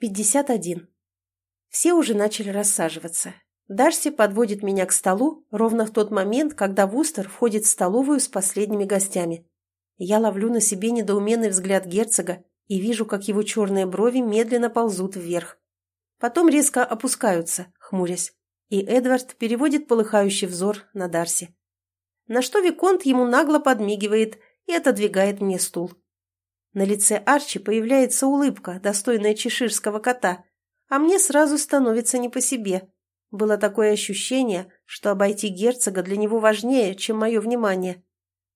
51. Все уже начали рассаживаться. Дарси подводит меня к столу ровно в тот момент, когда Вустер входит в столовую с последними гостями. Я ловлю на себе недоуменный взгляд герцога и вижу, как его черные брови медленно ползут вверх. Потом резко опускаются, хмурясь, и Эдвард переводит полыхающий взор на Дарси. На что Виконт ему нагло подмигивает и отодвигает мне стул. На лице Арчи появляется улыбка, достойная чеширского кота, а мне сразу становится не по себе. Было такое ощущение, что обойти герцога для него важнее, чем мое внимание.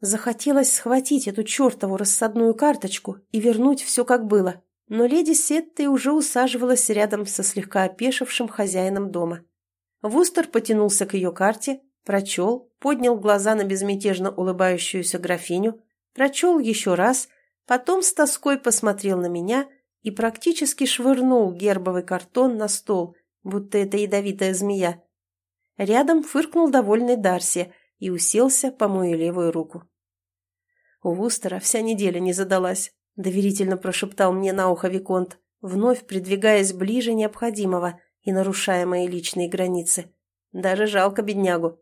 Захотелось схватить эту чертову рассадную карточку и вернуть все как было, но леди Сетты уже усаживалась рядом со слегка опешившим хозяином дома. Вустер потянулся к ее карте, прочел, поднял глаза на безмятежно улыбающуюся графиню, прочел еще раз Потом с тоской посмотрел на меня и практически швырнул гербовый картон на стол, будто это ядовитая змея. Рядом фыркнул довольный Дарси и уселся по мою левую руку. У Вустера вся неделя не задалась, доверительно прошептал мне на ухо Виконт, вновь придвигаясь ближе необходимого и нарушая мои личные границы. Даже жалко беднягу.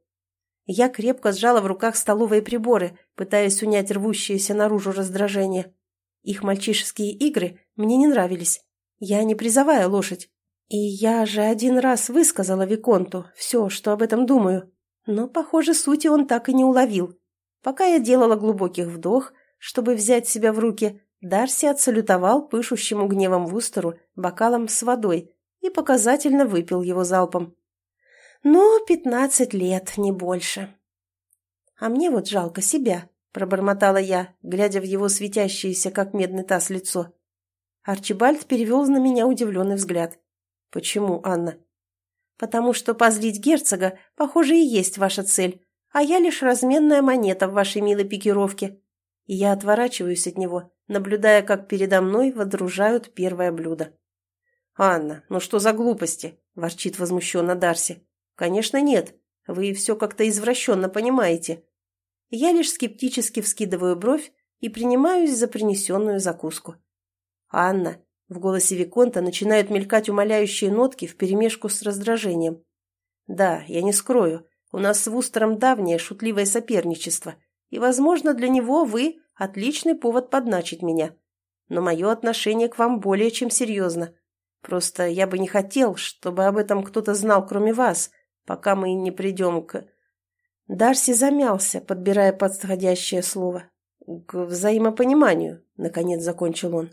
Я крепко сжала в руках столовые приборы, пытаясь унять рвущееся наружу раздражение. Их мальчишеские игры мне не нравились. Я не призовая лошадь. И я же один раз высказала Виконту все, что об этом думаю. Но, похоже, сути он так и не уловил. Пока я делала глубоких вдох, чтобы взять себя в руки, Дарси отсалютовал пышущему гневом Вустеру бокалом с водой и показательно выпил его залпом. Ну, пятнадцать лет, не больше. А мне вот жалко себя, пробормотала я, глядя в его светящееся, как медный таз, лицо. Арчибальд перевел на меня удивленный взгляд. «Почему, Анна?» «Потому что позлить герцога, похоже, и есть ваша цель, а я лишь разменная монета в вашей милой пикировке». И я отворачиваюсь от него, наблюдая, как передо мной водружают первое блюдо. «Анна, ну что за глупости?» – ворчит возмущенно Дарси. «Конечно нет. Вы все как-то извращенно понимаете». Я лишь скептически вскидываю бровь и принимаюсь за принесенную закуску. «Анна», — в голосе Виконта начинают мелькать умоляющие нотки вперемешку с раздражением. «Да, я не скрою, у нас с Вустером давнее шутливое соперничество, и, возможно, для него вы — отличный повод подначить меня. Но мое отношение к вам более чем серьезно. Просто я бы не хотел, чтобы об этом кто-то знал, кроме вас, пока мы не придем к...» Дарси замялся, подбирая подходящее слово. «К взаимопониманию», — наконец закончил он.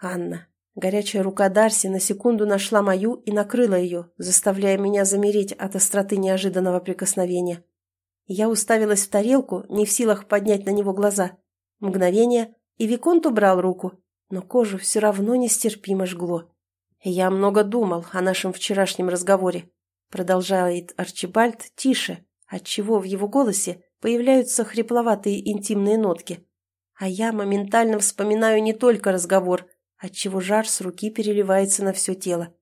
«Анна». Горячая рука Дарси на секунду нашла мою и накрыла ее, заставляя меня замереть от остроты неожиданного прикосновения. Я уставилась в тарелку, не в силах поднять на него глаза. Мгновение, и Виконт убрал руку, но кожу все равно нестерпимо жгло. Я много думал о нашем вчерашнем разговоре. Продолжает Арчибальд тише, отчего в его голосе появляются хрипловатые интимные нотки. А я моментально вспоминаю не только разговор, отчего жар с руки переливается на все тело.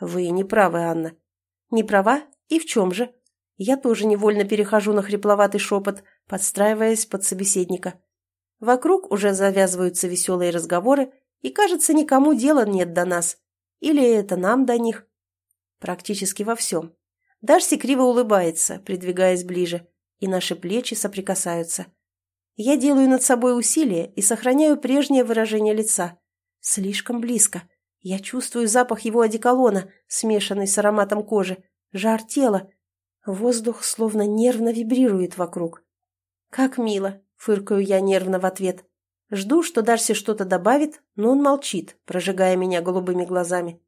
Вы не правы, Анна. Не права? И в чем же? Я тоже невольно перехожу на хрипловатый шепот, подстраиваясь под собеседника. Вокруг уже завязываются веселые разговоры, и, кажется, никому дела нет до нас. Или это нам до них? Практически во всем. Дарси криво улыбается, придвигаясь ближе, и наши плечи соприкасаются. Я делаю над собой усилие и сохраняю прежнее выражение лица. Слишком близко. Я чувствую запах его одеколона, смешанный с ароматом кожи, жар тела. Воздух словно нервно вибрирует вокруг. «Как мило!» — фыркаю я нервно в ответ. Жду, что Дарси что-то добавит, но он молчит, прожигая меня голубыми глазами.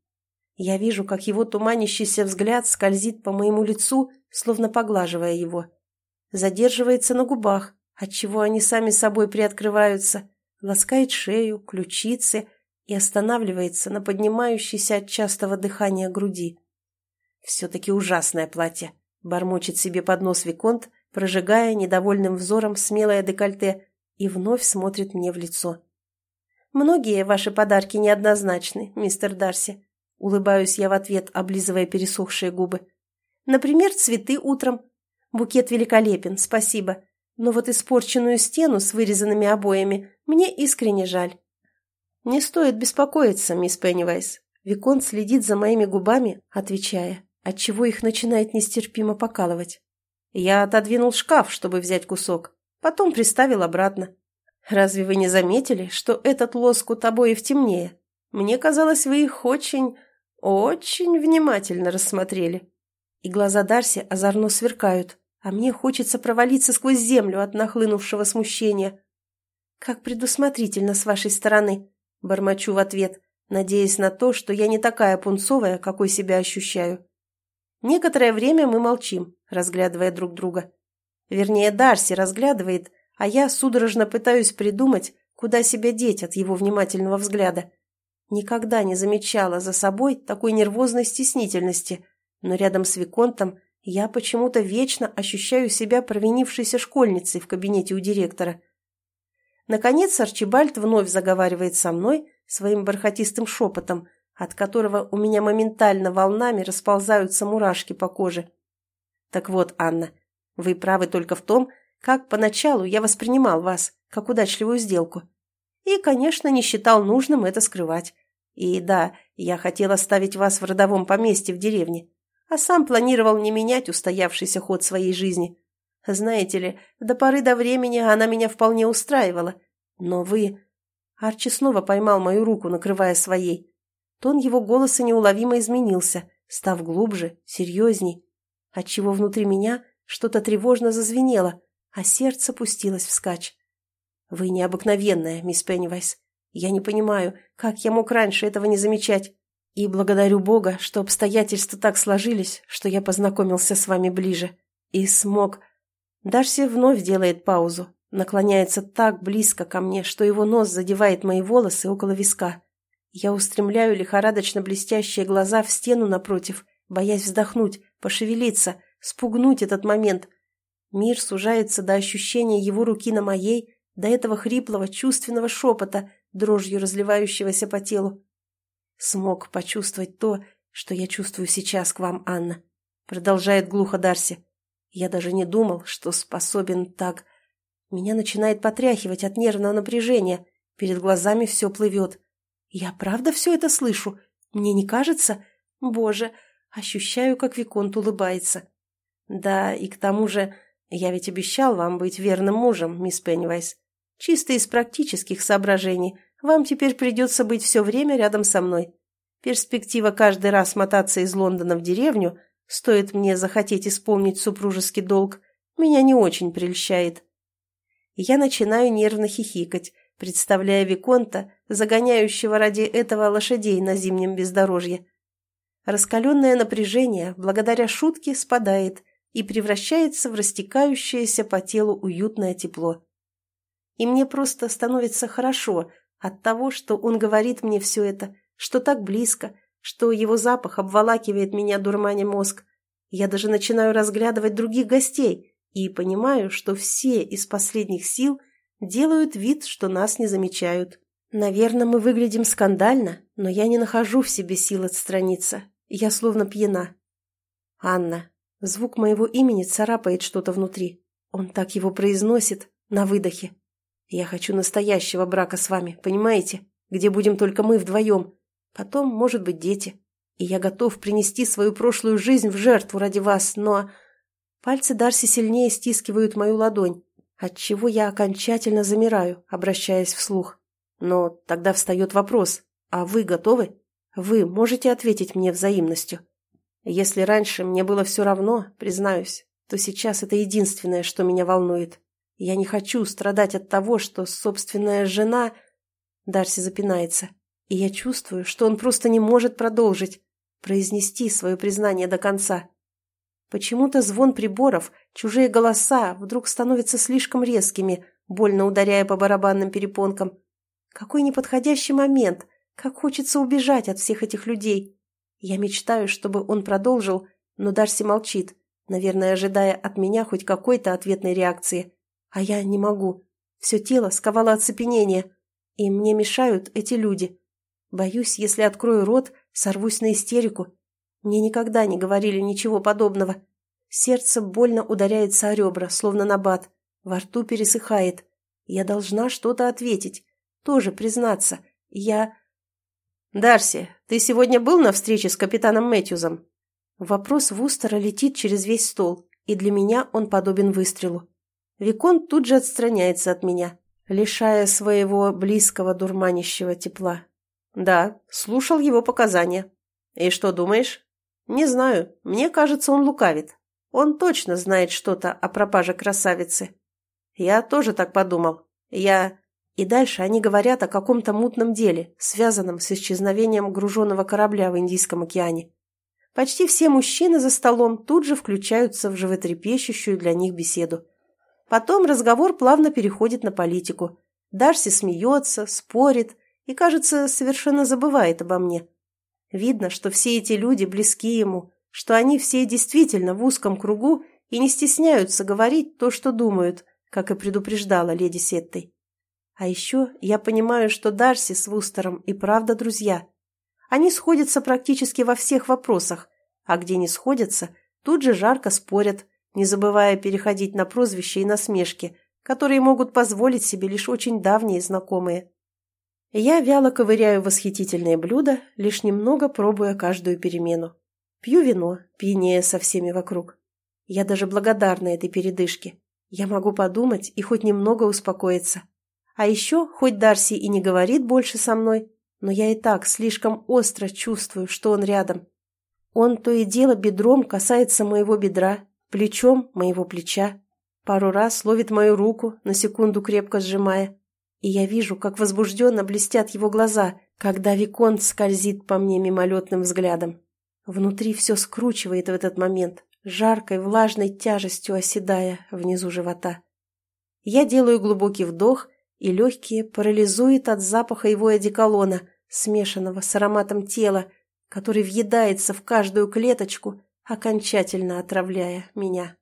Я вижу, как его туманящийся взгляд скользит по моему лицу, словно поглаживая его. Задерживается на губах, отчего они сами собой приоткрываются, ласкает шею, ключицы и останавливается на поднимающейся от частого дыхания груди. «Все-таки ужасное платье», — бормочет себе под нос Виконт, прожигая недовольным взором смелое декольте, и вновь смотрит мне в лицо. «Многие ваши подарки неоднозначны, мистер Дарси», Улыбаюсь я в ответ, облизывая пересохшие губы. Например, цветы утром. Букет великолепен, спасибо. Но вот испорченную стену с вырезанными обоями мне искренне жаль. Не стоит беспокоиться, мисс Пеннивайз. Викон следит за моими губами, отвечая, отчего их начинает нестерпимо покалывать. Я отодвинул шкаф, чтобы взять кусок, потом приставил обратно. Разве вы не заметили, что этот лоскут обоев темнее? Мне казалось, вы их очень, очень внимательно рассмотрели. И глаза Дарси озорно сверкают, а мне хочется провалиться сквозь землю от нахлынувшего смущения. «Как предусмотрительно с вашей стороны!» – бормочу в ответ, надеясь на то, что я не такая пунцовая, какой себя ощущаю. Некоторое время мы молчим, разглядывая друг друга. Вернее, Дарси разглядывает, а я судорожно пытаюсь придумать, куда себя деть от его внимательного взгляда. Никогда не замечала за собой такой нервозной стеснительности, но рядом с Виконтом я почему-то вечно ощущаю себя провинившейся школьницей в кабинете у директора. Наконец Арчибальд вновь заговаривает со мной своим бархатистым шепотом, от которого у меня моментально волнами расползаются мурашки по коже. Так вот, Анна, вы правы только в том, как поначалу я воспринимал вас, как удачливую сделку. И, конечно, не считал нужным это скрывать. И да, я хотел оставить вас в родовом поместье в деревне, а сам планировал не менять устоявшийся ход своей жизни. Знаете ли, до поры до времени она меня вполне устраивала. Но вы... Арчи снова поймал мою руку, накрывая своей. Тон его голоса неуловимо изменился, став глубже, серьезней, отчего внутри меня что-то тревожно зазвенело, а сердце пустилось вскачь. «Вы необыкновенная, мисс Пеннивайс. Я не понимаю, как я мог раньше этого не замечать. И благодарю Бога, что обстоятельства так сложились, что я познакомился с вами ближе. И смог...» Дарси вновь делает паузу, наклоняется так близко ко мне, что его нос задевает мои волосы около виска. Я устремляю лихорадочно блестящие глаза в стену напротив, боясь вздохнуть, пошевелиться, спугнуть этот момент. Мир сужается до ощущения его руки на моей, до этого хриплого чувственного шепота, дрожью разливающегося по телу. Смог почувствовать то, что я чувствую сейчас к вам, Анна. Продолжает глухо Дарси. Я даже не думал, что способен так... Меня начинает потряхивать от нервного напряжения. Перед глазами все плывет. Я правда все это слышу? Мне не кажется? Боже, ощущаю, как Виконт улыбается. Да, и к тому же, я ведь обещал вам быть верным мужем, мисс Пеннивайс. Чисто из практических соображений вам теперь придется быть все время рядом со мной. Перспектива каждый раз мотаться из Лондона в деревню, стоит мне захотеть исполнить супружеский долг, меня не очень прельщает. Я начинаю нервно хихикать, представляя Виконта, загоняющего ради этого лошадей на зимнем бездорожье. Раскаленное напряжение, благодаря шутке, спадает и превращается в растекающееся по телу уютное тепло. И мне просто становится хорошо от того, что он говорит мне все это, что так близко, что его запах обволакивает меня дурманя мозг. Я даже начинаю разглядывать других гостей и понимаю, что все из последних сил – делают вид, что нас не замечают. Наверное, мы выглядим скандально, но я не нахожу в себе сил отстраниться. Я словно пьяна. Анна. Звук моего имени царапает что-то внутри. Он так его произносит, на выдохе. Я хочу настоящего брака с вами, понимаете? Где будем только мы вдвоем. Потом, может быть, дети. И я готов принести свою прошлую жизнь в жертву ради вас, но... Пальцы Дарси сильнее стискивают мою ладонь, отчего я окончательно замираю, обращаясь вслух. Но тогда встает вопрос, а вы готовы? Вы можете ответить мне взаимностью? Если раньше мне было все равно, признаюсь, то сейчас это единственное, что меня волнует. Я не хочу страдать от того, что собственная жена... Дарси запинается, и я чувствую, что он просто не может продолжить, произнести свое признание до конца. Почему-то звон приборов, чужие голоса вдруг становятся слишком резкими, больно ударяя по барабанным перепонкам. Какой неподходящий момент, как хочется убежать от всех этих людей. Я мечтаю, чтобы он продолжил, но Дарси молчит, наверное, ожидая от меня хоть какой-то ответной реакции. А я не могу. Все тело сковало оцепенение, и мне мешают эти люди. Боюсь, если открою рот, сорвусь на истерику. Мне никогда не говорили ничего подобного. Сердце больно ударяется о ребра, словно набат. Во рту пересыхает. Я должна что-то ответить. Тоже признаться. Я... «Дарси, ты сегодня был на встрече с капитаном Мэтьюзом?» Вопрос Вустера летит через весь стол, и для меня он подобен выстрелу. Викон тут же отстраняется от меня, лишая своего близкого дурманящего тепла. «Да, слушал его показания. И что думаешь?» «Не знаю. Мне кажется, он лукавит. Он точно знает что-то о пропаже красавицы». «Я тоже так подумал. Я...» И дальше они говорят о каком-то мутном деле, связанном с исчезновением груженного корабля в Индийском океане. Почти все мужчины за столом тут же включаются в животрепещущую для них беседу. Потом разговор плавно переходит на политику. Дарси смеется, спорит и, кажется, совершенно забывает обо мне. Видно, что все эти люди близки ему, что они все действительно в узком кругу и не стесняются говорить то, что думают, как и предупреждала леди Сеттой. А еще я понимаю, что Дарси с Вустером и правда друзья. Они сходятся практически во всех вопросах, а где не сходятся, тут же жарко спорят, не забывая переходить на прозвища и насмешки, которые могут позволить себе лишь очень давние знакомые. Я вяло ковыряю восхитительные блюда, лишь немного пробуя каждую перемену. Пью вино, пьянее со всеми вокруг. Я даже благодарна этой передышке. Я могу подумать и хоть немного успокоиться. А еще, хоть Дарси и не говорит больше со мной, но я и так слишком остро чувствую, что он рядом. Он то и дело бедром касается моего бедра, плечом моего плеча, пару раз ловит мою руку, на секунду крепко сжимая, и я вижу, как возбужденно блестят его глаза, когда Виконт скользит по мне мимолетным взглядом. Внутри все скручивает в этот момент, жаркой влажной тяжестью оседая внизу живота. Я делаю глубокий вдох и легкие парализует от запаха его одеколона, смешанного с ароматом тела, который въедается в каждую клеточку, окончательно отравляя меня.